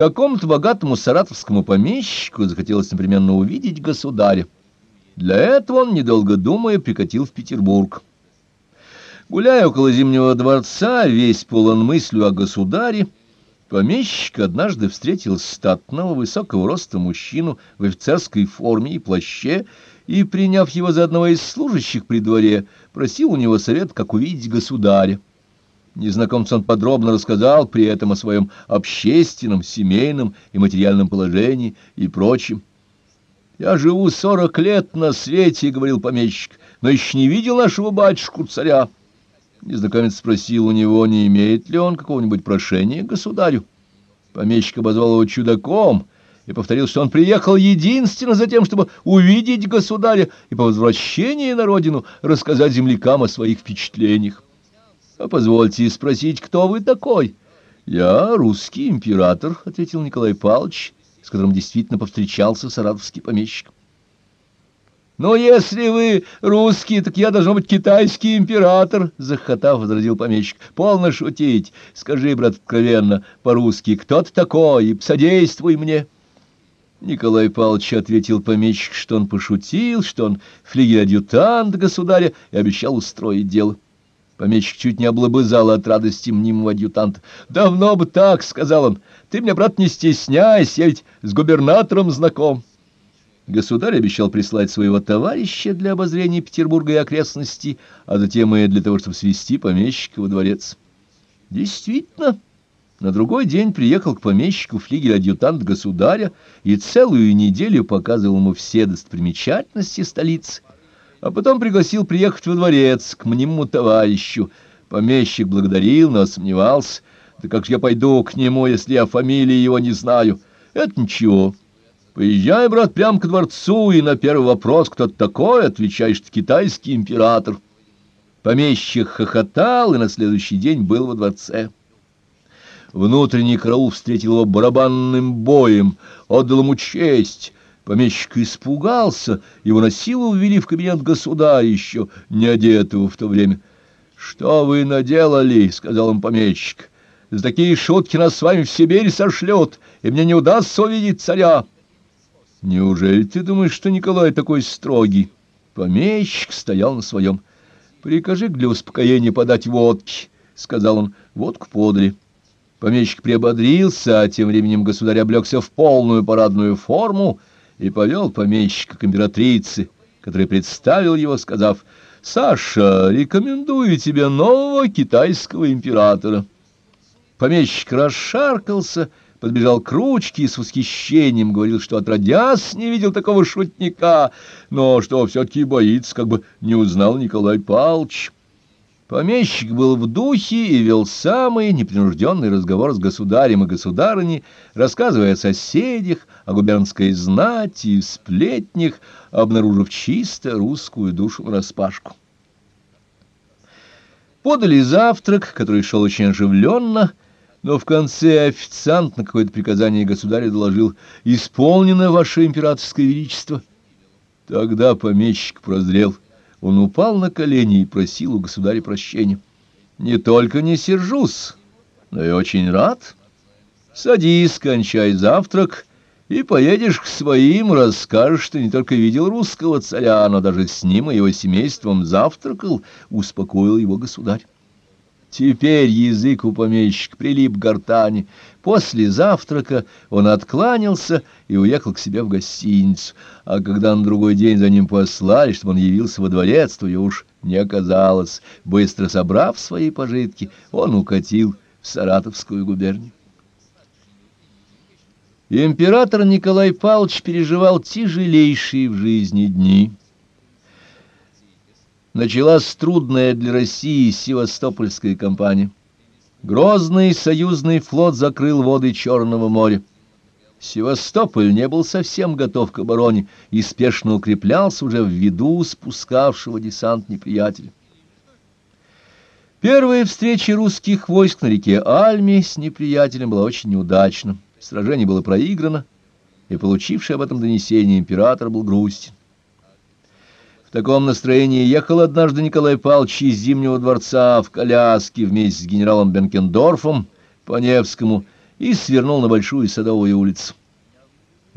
Какому-то богатому саратовскому помещику захотелось непременно увидеть государя. Для этого он, недолго думая, прикатил в Петербург. Гуляя около Зимнего дворца, весь полон мыслью о государе, помещик однажды встретил статного, высокого роста мужчину в офицерской форме и плаще, и, приняв его за одного из служащих при дворе, просил у него совет, как увидеть государя. Незнакомцу он подробно рассказал при этом о своем общественном, семейном и материальном положении и прочем. «Я живу сорок лет на свете», — говорил помещик, — «но еще не видел нашего батюшку-царя». Незнакомец спросил у него, не имеет ли он какого-нибудь прошения к государю. Помещик обозвал его чудаком и повторил, что он приехал единственно за тем, чтобы увидеть государя и по возвращении на родину рассказать землякам о своих впечатлениях. — позвольте спросить, кто вы такой? — Я русский император, — ответил Николай Павлович, с которым действительно повстречался саратовский помещик. — Но если вы русский, так я должен быть китайский император, — захотав, возразил помещик. — Полно шутить. Скажи, брат, откровенно, по-русски, кто ты такой, и содействуй мне. Николай Павлович ответил помещик, что он пошутил, что он флигель-адъютант государя и обещал устроить дело. — Помещик чуть не облобызал от радости мнимого адъютанта. «Давно бы так», — сказал он. «Ты меня, брат, не стесняйся, я ведь с губернатором знаком». Государь обещал прислать своего товарища для обозрения Петербурга и окрестностей, а затем и для того, чтобы свести помещика во дворец. Действительно, на другой день приехал к помещику флигель-адъютант государя и целую неделю показывал ему все достопримечательности столицы а потом пригласил приехать во дворец к мнимому товарищу. Помещик благодарил, но сомневался. Да как же я пойду к нему, если я фамилии его не знаю? Это ничего. Поезжай, брат, прямо к дворцу, и на первый вопрос, кто такой, отвечаешь, ты китайский император. Помещик хохотал и на следующий день был во дворце. Внутренний караул встретил его барабанным боем, отдал ему честь, Помещик испугался, его на силу ввели в кабинет государя, еще не одетого в то время. — Что вы наделали? — сказал он помещик. — За такие шутки нас с вами в Сибирь сошлют, и мне не удастся увидеть царя. — Неужели ты думаешь, что Николай такой строгий? Помещик стоял на своем. — Прикажи для успокоения подать водки, — сказал он. Водку подали. Помещик приободрился, а тем временем государь облегся в полную парадную форму, и повел помещика к императрице, который представил его, сказав, «Саша, рекомендую тебе нового китайского императора». Помещик расшаркался, подбежал к ручке и с восхищением говорил, что отродясь не видел такого шутника, но что все-таки боится, как бы не узнал Николай Павлович. Помещик был в духе и вел самый непринужденный разговор с государем и государыней, рассказывая о соседях, о губернской знати и сплетнях, обнаружив чисто русскую душу нараспашку. Подали завтрак, который шел очень оживленно, но в конце официант на какое-то приказание государя доложил «Исполнено, ваше императорское величество». Тогда помещик прозрел — он упал на колени и просил у государя прощения. «Не только не сержусь, но и очень рад. Садись, кончай завтрак, и поедешь к своим, расскажешь, что не только видел русского царя, но даже с ним и его семейством завтракал», — успокоил его государь. Теперь язык у помещика прилип к гортани. После завтрака он откланялся и уехал к себе в гостиницу. А когда на другой день за ним послали, чтобы он явился во дворец, то ее уж не оказалось. Быстро собрав свои пожитки, он укатил в Саратовскую губернию. Император Николай Павлович переживал тяжелейшие в жизни дни началась трудная для России Севастопольская кампания. Грозный союзный флот закрыл воды Черного моря. Севастополь не был совсем готов к обороне и спешно укреплялся уже в виду спускавшего десант неприятеля. Первая встреча русских войск на реке Альме с неприятелем была очень неудачна. Сражение было проиграно, и получивший об этом донесение император был грустен. В таком настроении ехал однажды Николай Павлович из Зимнего дворца в коляске вместе с генералом Бенкендорфом по Невскому и свернул на Большую Садовую улицу.